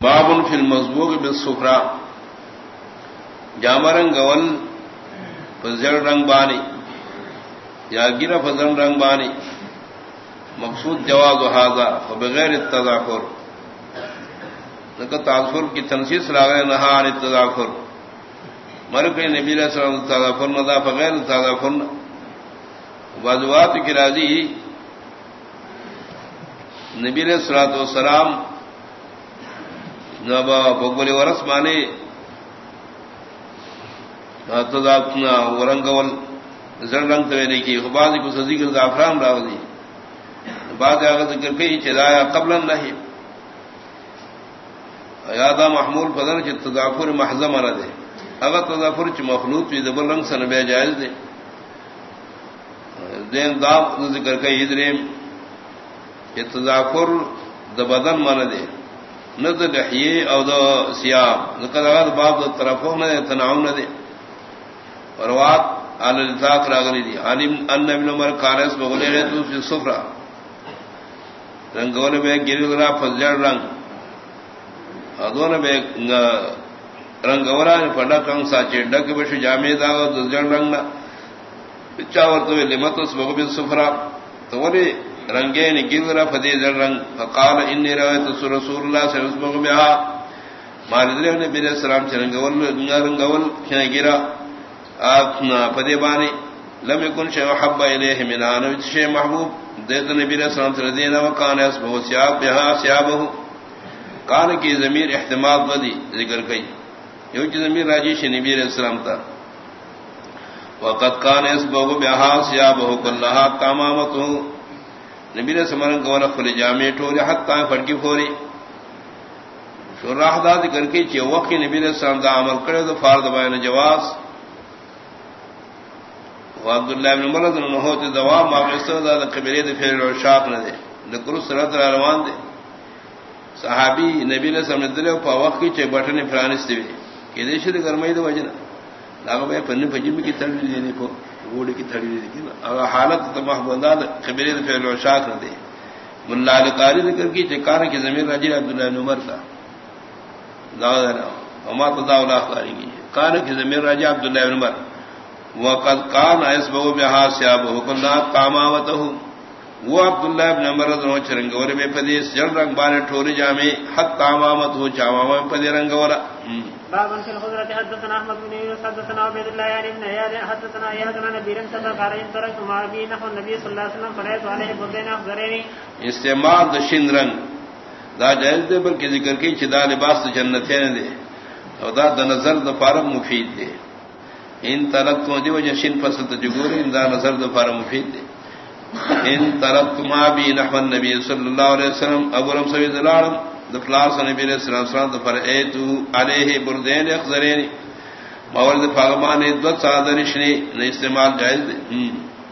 بابن فل مضبوط بالسفرا جامرنگ گول فضل رنگ بانی. یا گر فضل رنگ بانی. مقصود جواز و حاضہ و بغیر اتضافر تاثر کی تنسیس لاغ نہا عن مرک نبی علیہ السلام تضافر ندا بغیر تضافر واجوات کی راضی، نبی علیہ الصلوۃ والسلام نبا بگولی ورس مانے ورنگول زر رنگ تو کی بعض کو سزی کر زعفران راو دی بعض آگا ذکر کئی چلایا قبل نہیں یادا محمول فضل چ تضافر محضم نہ دے اگر تضافر چ مخلوط بھی دبر رنگ سن بے جائز دے دین داب ذکر کئی ادریم کہ تضافر دبدن من دے نہ لحیے او دو سیاب ذکر اگر باب دو طرفوں نہ دے تناؤ نہ دے روات علی الذاق راغلی دی. علم ان ابن عمر کارس بغلی ہے تو سے سفرا رنگول میں گرگرا فضل رنگ. ادون میں رنگورا پڑا کنگ سا چڈا کے بش جامع دا دزل رنگ نہ. چاور تو لمت اس بغبی سفرا تو ولی رنگے نے فدی زل رنگ. فقال انی روایت رسول اللہ صلی اللہ علیہ وسلم بها مالدری نے میرے سلام چرنگول رنگول گرا پدے بانی. لم يكن شيء حب اليه من ان شيء محبوب. دیت نبی علیہ السلام سے دینا وکان اس بہت سیاب بها سیابه کان کی ضمیر احتمال بدی ذکر کئی. یو کی ضمیر راجی ش نبی علیہ السلام تا. وقد کان اس بہو بها سیابه كلها تمامته نبی علیہ السلام کو رفل جامع ٹھوری حتا فرقی پھوری شراح دا ذکر کی کہ وقت نبی علیہ السلام دا عمل کرے تو فرض بیان جواز۔ عبد الله بن عمر رضی اللہ عنہ دوا ما مستدا قبیلے دے پھر شاق نہ دے۔ ذکر سرت روان دے۔ صحابی نبی نے سمجھ دے او وقت کی چے بٹن فرانس دی کہ دے گرمائی دے وجنا لاگو بے پن پجم کی تڑ دی نے کو ووڑ کی تڑ دی کہ حالت تو محبوبہ قبیلے دے پھر شاق نہ دے ملا القاری ذکر کی چکار کی زمین راجی عبداللہ بن عمر کا دادا وما تداولا قاری کی کان کی زمین راجی عبداللہ بن عمر وقد کان اس بہو بہا سیاب حکمنا قاماوتہ وہ عبداللہ ابن عمر رضی اللہ چرنگ اور میں پدی جڑ رنگ بانے ٹھوری جامے حت قامامت ہو چاوا پدی رنگ اور باب في الخضرة حدثنا احمد بن يونس، حدثنا عبد الله يعني ابن اياد حدثنا اياد بن نبي رن صدر قال ان ترك ما بي نحو النبي صلى الله عليه وسلم فرأيت عليه بدين افضرين استعمال دشن رنگ دا جائز دے بلکہ ذکر کی چدا لباس جنتین دے اور دا دا نظر دا فارم مفید دے ان ترک تو دی جو جشن پسند جگور ان دا نظر دا دفار مفید دے ان ترک ما بی نحو النبی صلی اللہ علیہ وسلم ابو رم سوی دلالم دفلاس نبی علیہ السلام سلام دفر ایتو علیہ بردین اخذرین مورد فاغمان ادوت سادرشنی استعمال جائز دے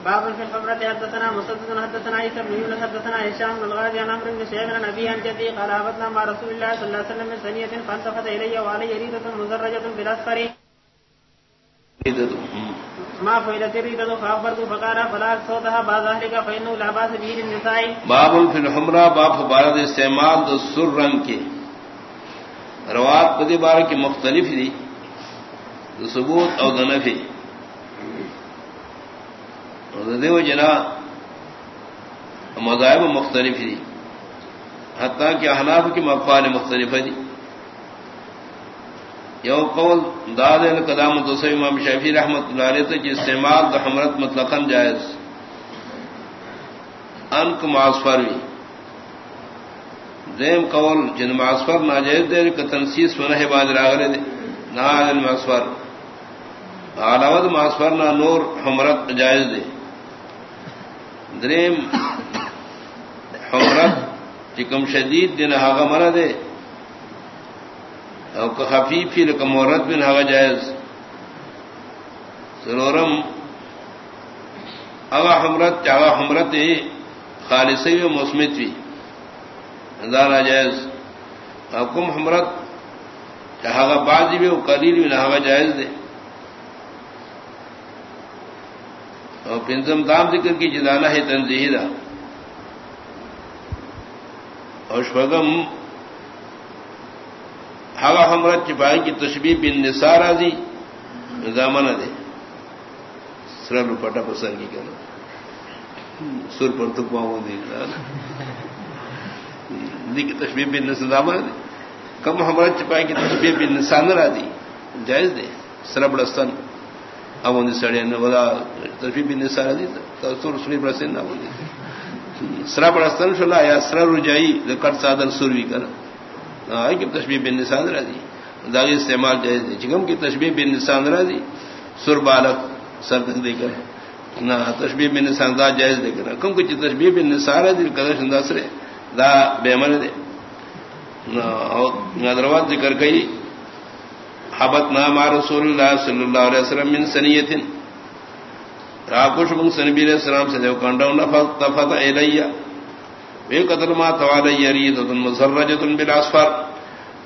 باب في الخبرة حدثنا مسدد حدثنا عيسى بن يونس حدثنا هشام بن الغازي عن عمرو بن شيخ عن ابي عن جدي قال هبطنا مع رسول الله صلى الله عليه وسلم من ثنية فالتفت الي وعلي ريدة مزرجة بالاصفر ما فعلت الريدة فأخبرت فقال فلا صوتها بعد ذلك فإنه لا باس به للنساء. باب في الحمرة باب بارد استعمال دو سر رنگ کے۔ روات بدی بار کی مختلف دی دو ثبوت او دو نفی۔ دیو جنا مذاہب مختلف دی حتیٰ کہ احناف کی مقفال مختلف دی یو قول داد القدام دوسرے امام شافی رحمت اللہ علیہ تک استعمال دا حمرت مطلقا جائز. انک معصفر بھی دیم قول جن معصفر ناجائز دے کہ تنسیس منہ بعد راغلے دے نا المعصفر. علاوہ معصفر نا نور حمرت جائز دے دریم حمرت چکم شدید دن ہاگا مرا دے او کہ خفیفی لکم مورد بن ہوا جائز سرورم اوا حمرت چاوا حمرت خالصی و مسمت بھی دارا جائز حکم حمرت چاہا بازی بھی وہ قلیل بھی نہ جائز دے اور پنزم دام ذکر کی جدانا ہے تنظیح دا اور شوگم حمرت چپائی کی تشبیح بن نثار دی دامن دے سر پٹا پسنگی کرنا سر پر تو پاؤں دی دی کی تشبیح بن نثار دامن دے کم حمرت چپائی کی تشبیح بن نثار را دی جائز دے سر بڑستان اب ان سڑے نہ بولا تشبیح بن نثار دی تو سر سنی بڑستان نہ بولی سر بڑستان شلا یا سر رجائی کٹ سادر سروی کرنا کی تشبیح بن نسان راضی داغی استعمال جائز دی۔ چکم کی تشبیح بن نسان راضی سر بالک سر دے کر نہ تشبیح بن نسان دا جائز دے کر کم کی تشبیح بن نسان راضی کدر شنداس رے دا بے من دے۔ دروات ذکر کئی۔ حبت نام رسول اللہ صلی اللہ علیہ وسلم من سنیت۔ راکوش من سنبی علیہ السلام سے دیو کنڈو نفت تفت ایلیہ بے قتل ما توال یرید مزرجت بالاسفر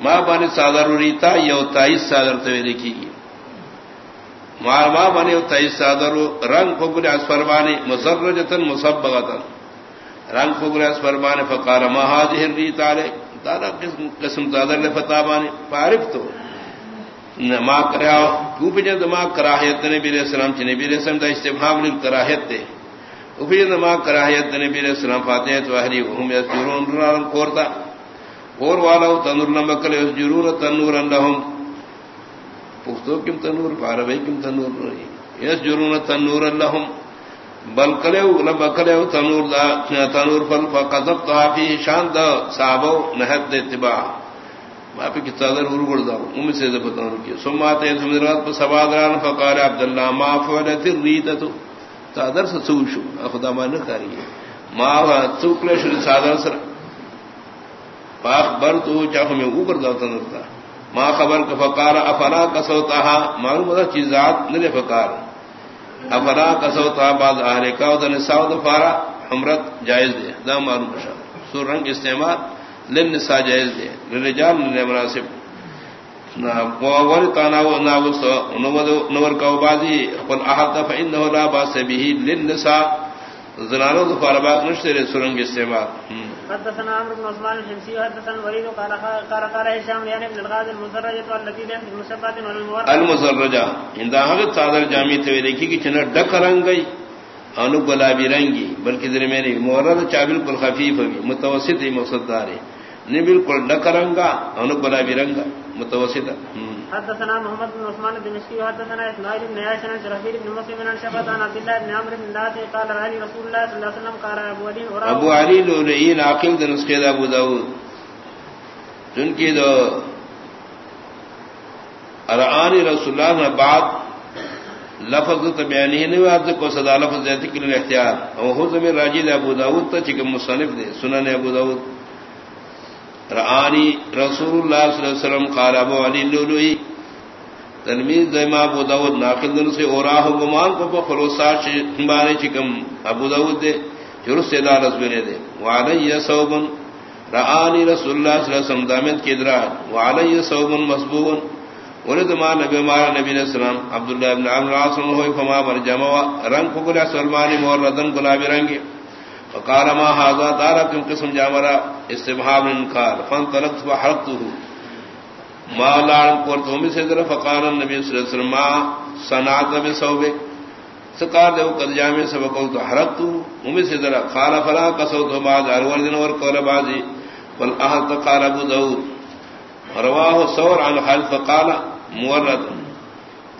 ما بانی صادر ریتا، یو تائیس صادر تو لکھی گی. ما ما بانی یو تائیس صادر رنگ فگل اسفر بانی مزرجت مصبغتا رنگ فگل اسفر بانی فقال ما هذه الریتا لے. دادا قسم قسم صادر لے فتا بانی. فعرف تو. ما کرا کیوں پہ جد ما کراہیت نبی علیہ السلام چ نبی علیہ السلام دا استفہام للکراہیت تے افید ما کراہیت نبی علیہ السلام فاتحہ تو وهم یسجرون رارم کورتا اور والا تنور نمکل یسجرون تنور لهم پختو کم تنور عربی کم تنور رہی. یسجرون تنور لهم بل کلو لبکلو تنور دا، تنور فل فقذبت فی شان دا صحابو نہت اتباع. ما پہ کی صدر ورگڑ دا ام سے بتاؤں کہ سمات ذمرات پر سبادران فقال عبداللہ، ما فعلت الریتہ چادر سے سو شو خدا مان کاری ماں چوکلے شری چادر سر پاک بر تو چاہ میں اوپر داتا نرتا ماں خبر کا فکار افلا کسوتا معلوم ہوتا چیزات نلے فکار افلا کسوتا بعد آہرے کا ادھر ساؤد فارا حمرت جائز دے، دا معلوم بشا سور رنگ استعمال لن نسا جائز دے۔ لرجال لن مناسب نور کو بازی قل احد فانه لا باس به للنساء. زنانو دو فاربات نشتر سرنگ استعمال. حدثنا بن عثمان حدثنا قال قال قال هشام يعني ابن الغازي المزرجة والتي والمورد المزرجة. صادر ڈک رنگ گئی انو گلابی رنگی بلکہ درمیانی مورد چا بالکل خفیف ہوگی متوسط ہی مقصد نہیں بالکل ڈک رنگا انو گلابی رنگا. متوسطہ حدثنا محمد بن عثمان بن مسكي حدثنا اسماعيل بن عياش عن شرحبيل بن مسلم عن شفاعة عن عبد الله بن عمرو بن العاص قال علي رسول الله صلى الله عليه وسلم قال ابو علي ابو علي لوري عاقل بن نسخه ابو داود۔ جن کی دو ارعانی رسول اللہ نے بعد لفظ تبیانی نے وعد کو صدا لفظ ذات کے لیے اختیار۔ اور ہو زمین راجی ابو داود تا چکم مصنف دے سنن ابو داود۔ رآنی رسول اللہ صلی اللہ علیہ وسلم قال ابو علی لولوئی تلمیز دیما ابو داود ناقل دن سے اوراہ و گمان کو فلوسات بانے چکم ابو داود دے جرس سے دا رسولے دے۔ وعلی صوبن، رآنی رسول اللہ صلی اللہ علیہ وسلم دامت کی ادراج وعلی صوبن مسبوبن ولد ما نبی مارا نبی علیہ السلام، عبداللہ ابن عمر عاصم ہوئی، فما من جمع رنگ فکر سلمانی موردن گلابی رنگی۔ فقال ما هذا؟ دارا كم قسم جامرا استبحاب انكار فانطلقت فحرقته ما لعن قرت هم سيدر فقال النبي صلى الله عليه وسلم، ما صنعت بصوبك سقال له قد جامع سبقوا حرقته هم سيدر قال فلا قصوت بعد اول دن اور قول بعضي والاحد قال ابو داود. رواه ثور عن خالد فقال، مورد.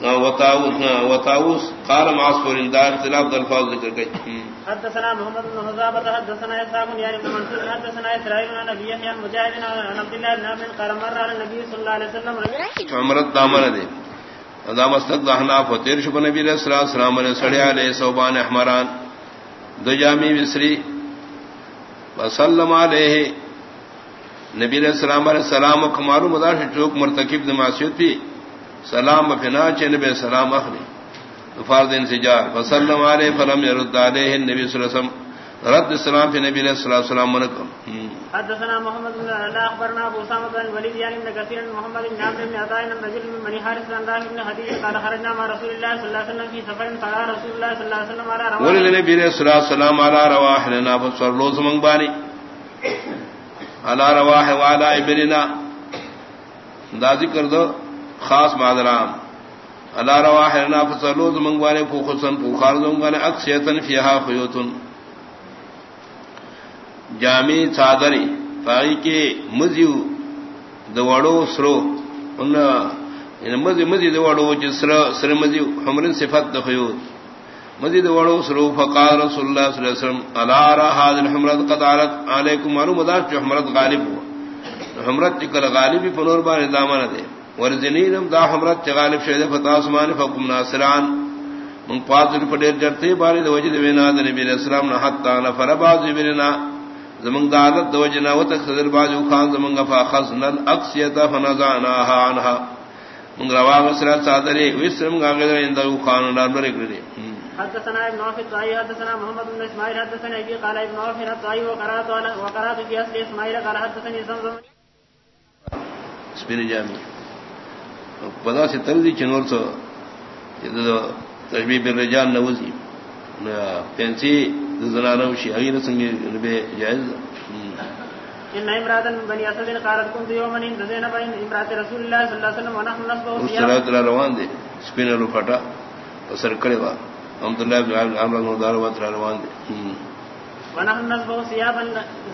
وطاوس قال دار اختلاف الفاظ ذکر گئی حدثنا محمد بن حدثنا اسحاق يعني بن منصور حدثنا اسرائيل ابي يحيى المجاهد عن عبد الله بن عمرو قال مر على النبي صلى الله عليه وسلم عمرت دامن دے۔ دہنا فتیر شب نبی علیہ الصلوۃ والسلام علیہ سڑیا علیہ صوبان احمران۔ دو جامی مصری۔ وسلم علیہ۔ نبی علیہ السلام علیہ السلام مدار چوک مرتکب نماسیت بھی۔ سلام فنا چن بے سلام اخلی۔ فرد انسجار فسلم علیہ فلم يرد علیہ النبی صلی اللہ علیہ وسلم۔ رد السلام فی نبی علیہ الصلوۃ والسلام منکم۔ حدثنا محمد بن علاء اخبرنا ابو اسامه بن وليد يعني بن كثير محمد بن عمرو بن عطاء بن نجل بن بني حارث بن رافع بن حديث قال خرجنا مع رسول الله صلى الله عليه وسلم في سفر فقال رسول الله صلى الله عليه وسلم على رواح. ولل نبی علیہ الصلوۃ والسلام على رواح لنا فصر لوز من بانی۔ على رواح وعلى ابننا۔ دادی کر دو۔ خاص مادرام اللہ رواہ فصلو منگوانے پوخسن پوخار منگوانے اکسیتن فیہا خیوتن. جامع چادری فائی کے مزیو دوڑو سرو. ان یعنی مزی مزی دوڑو جسر سر مزیو حمر صفت دخیوت مزید وڑو سرو، فقال رسول اللہ صلی اللہ علیہ وسلم، الا را هذه الحمرات قد عرض عليكم معلوم دار جو حمرت غالب ہوا حمرت کل غالب پنور بار دامن دے ورزنینم دا حمرت غالب شہد فتا اسمان فقم ناصران. من پادر پڑے جرتے بار دے وجد وینا نبی علیہ السلام نہ حتا نفر باز برنا زمن دالت دو جنا و تخذر باز خان زمن فاخذنا الاقصیتا فنزعناها عنها. من روا مسرا صادرے وسرم گاگے اندو خان نار برے حدثنا ابن عوف الطائي حدثنا محمد بن اسماعيل حدثنا ابي قال ابن عوف الطائي وقرات وقرات في اصل اسماعيل قال حدثني زمزم. سپین جامع. پدا سے تردی چنور سو الرجال نوزی پینسی زنانو شی اغیر سنگی نبی جائز ان امراتن بني اسد قالت كنت يوما عند زينب امرات رسول الله صلى الله عليه وسلم ونحن نصبه روان دے سپین رو پھٹا اثر کرے وا الحمد لله بن عمرو دار روان دي. ونحن نسبه ثيابا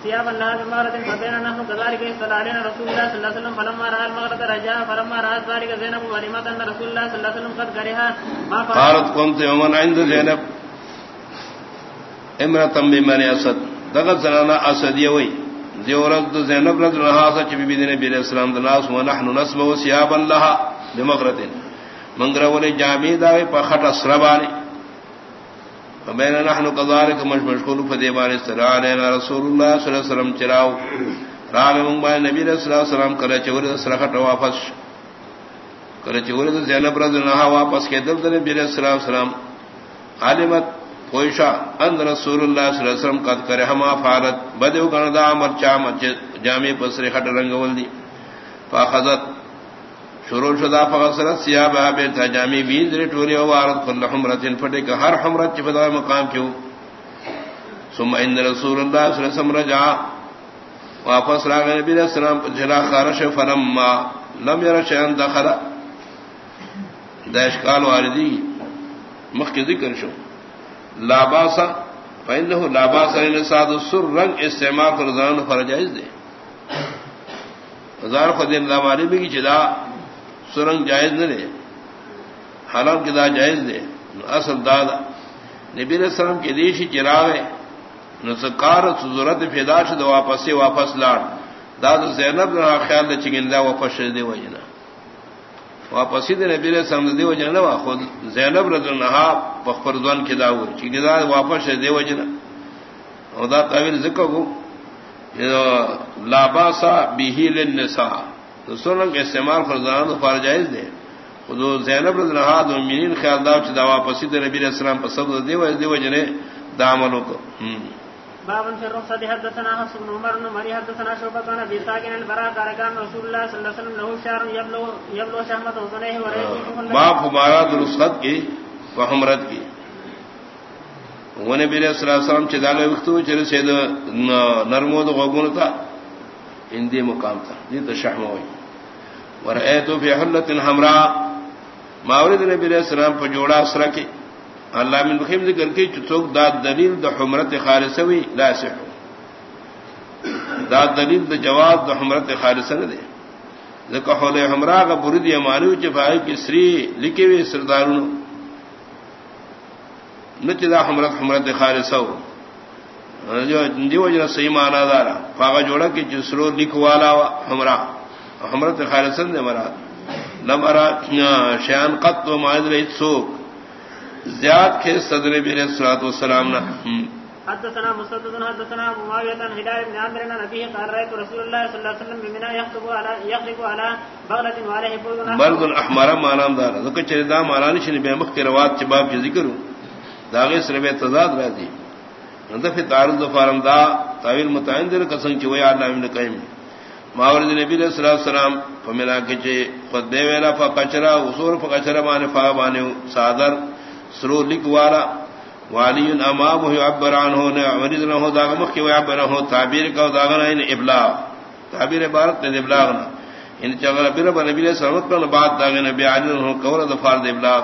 ثيابا لها بمارة فبين نحن كذلك يصلى علينا رسول الله صلى الله عليه وسلم. فلما رأى المغرب رجاء، فلما رأى ذلك زينب ولمت أن رسول الله صلى الله عليه وسلم قد كرها؟ ما قالت قمت يوما عند زينب امرة بمن أسد. دقت زنانا أسد يوي زيورد زينب رضي الله عنها بي بي نبي الاسلام دناس ونحن نسبه ثيابا لها بمغرب منگرہ والے جامع داوے پخٹ اسربانی فبین نحن كذلك مش مشغول فدیبان استرا علینا رسول اللہ صلی اللہ علیہ وسلم چراو. رام من با نبی صلی اللہ علیہ وسلم کرے چور سرخت واپس. کرے چور زینب رضی اللہ واپس کے دل دل نبی صلی اللہ علیہ وسلم علمت پوشا ان رسول اللہ صلی اللہ علیہ وسلم قد کرے ہما فعلت بدو گندا مرچا جامع پسری خٹ رنگ ولدی. فاخذت شروع شدا فغسرت سیاب آبیر تھا جامی بیز ری ٹوری و وارد کل حمرت پٹے کہ ہر حمرت چی فدا مقام کیوں ثم ان رسول اللہ صلی اللہ علیہ وسلم رجع. واپس راگ نبی علیہ السلام جلا خارش فلما لم یر شیئن دخل. داشکال واردی. مخ کی ذکر شو. لاباسا فإنه لاباسا لنساد السر رنگ استعمال فرزان فرجائز دے. ہزار خدین لا مالی بھی کی چدا سرنگ جائز نہ دے حالم کی دا جائز دے اصل دادا نبی علیہ السلام کی دیشی چراغ نسکار ضرورت فدا شد واپس سے واپس لاڑ داد زینب نہ خیال دے چگن دا واپس دے وجنا واپس دے نبی علیہ السلام دے وجنا وا خود زینب رضی اللہ بخبر ذن کی دا چگن دا واپس دے وجنا او دا تعویل ذکر کو لاباسا بیہی للنساء تو سرنگ استعمال فرزان فار جائز دے۔ خود زینب رضی اللہ عنہ مومنین خیال دا چ دوا پسید نبی علیہ السلام پر سب دے و دے وجنے داملو کو باب في الرخصة حدثنا حفص بن عمر بن مري حدثنا شعبة عن ابي ساكن البراء قال كان رسول الله صلى الله عليه وسلم له شعر يبلغ يبلغ شهمة اذنيه وريحه باب ہمارا درست کی و حمرت کی۔ وہ نبی علیہ السلام چدالے وقت چر سے نرمود غوگن تھا ہندی مقام تھا جی تو شہم ہوئی۔ ورے تو فی حلت حمرا ماورد نبی علیہ السلام پر جوڑا اسرا اللہ من بخیم ذکر کی چوک دا دلیل دا حمرت خالص لا سحو دا دلیل دا جواب دا حمرت خالص نہ دے۔ ذکر حول حمرا کا برد امانی چفائی کی سری لکھی ہوئی سردارون نچ دا حمرت حمرت خالص ہو۔ جو دیو جنا صحیح مانا دارا۔ پاگا جوڑا کہ جسرو لکھ والا ہمرا حمرت خالصن نے مراد. نمرا شیان قط و معاذ رہی سوک. زیاد کے صدر بن الصلوۃ والسلام نہ حدثنا مسدد حدثنا معاويه بن هدايه بن عامر بن ابي قال رايت رسول الله صلى الله عليه وسلم بمنا يخطب على يخطب على بغلة وعليه فوز برد الاحمر ما نام دار. ذکر چردا مالان شنی بے مخ روات چباب کی ذکر داغے سر میں تضاد راضی. ندف تعرض فارم دا تعویل متعین در قسم کی وی اللہ ابن قیم ماورد نبی علیہ الصلوۃ والسلام فملا کہ چے خود دے ویلا فقچرا وصور فقچرا مان فا مان صادر سرو لک والا والی امام ہو عبر عنہ، نے امرض نہ ہو، داغ مخ کی وی عبر ہو، تعبیر کا داغ نہ یعنی ابلاغ۔ تعبیر عبارت نے ابلاغ نہ۔ یعنی ان چغل بیر نبی علیہ السلام پر بعد دا نبی علی کور دفار دے ابلاغ۔